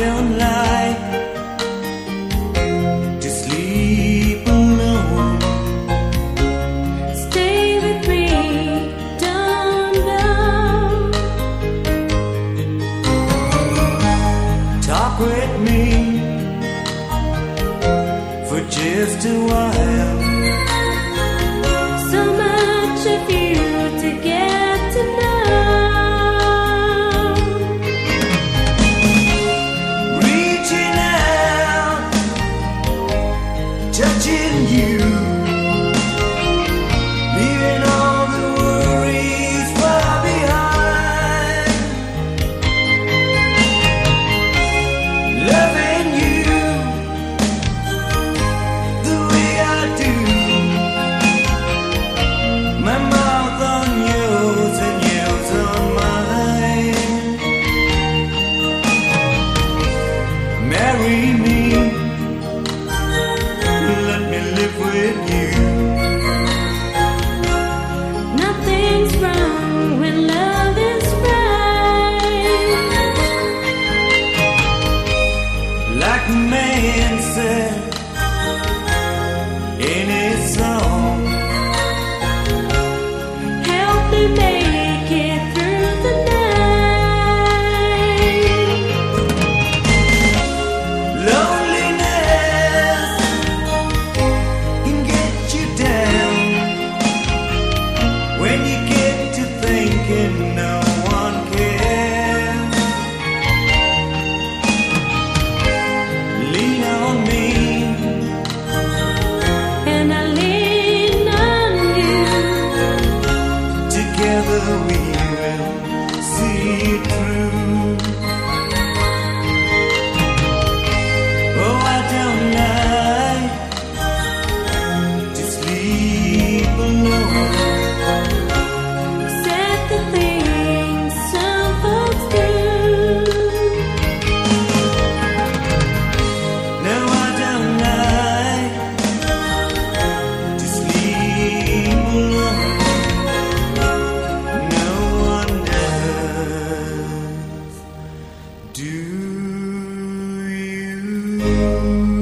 don't like to sleep alone. Stay with me down now. Talk with me for just a while. carry me. you.